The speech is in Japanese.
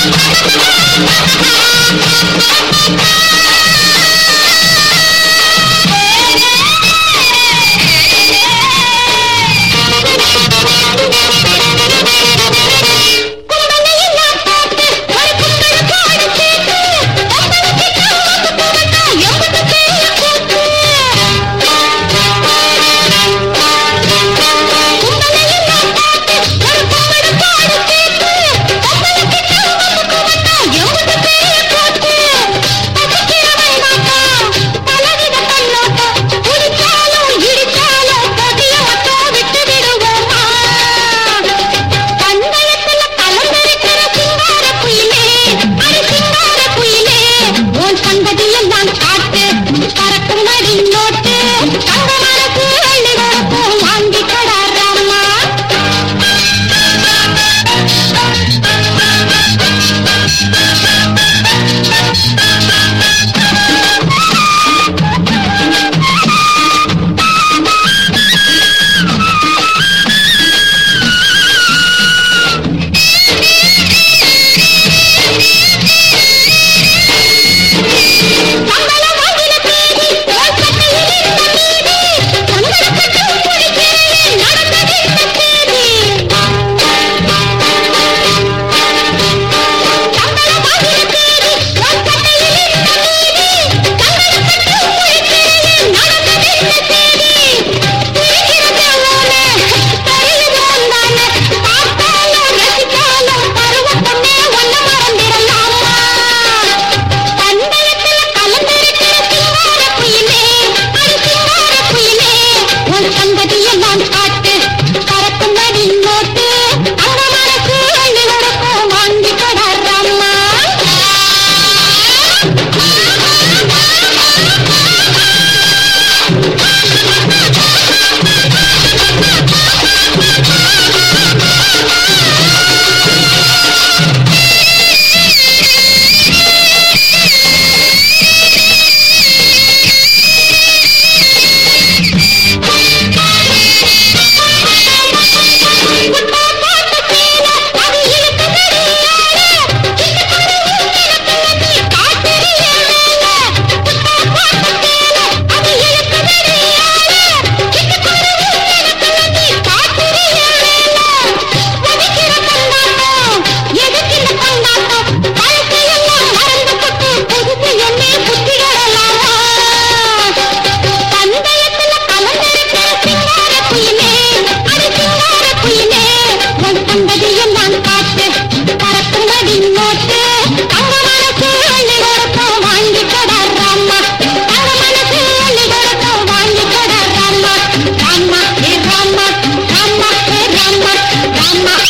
I'm sorry. Rama, Rama, Rama, Rama.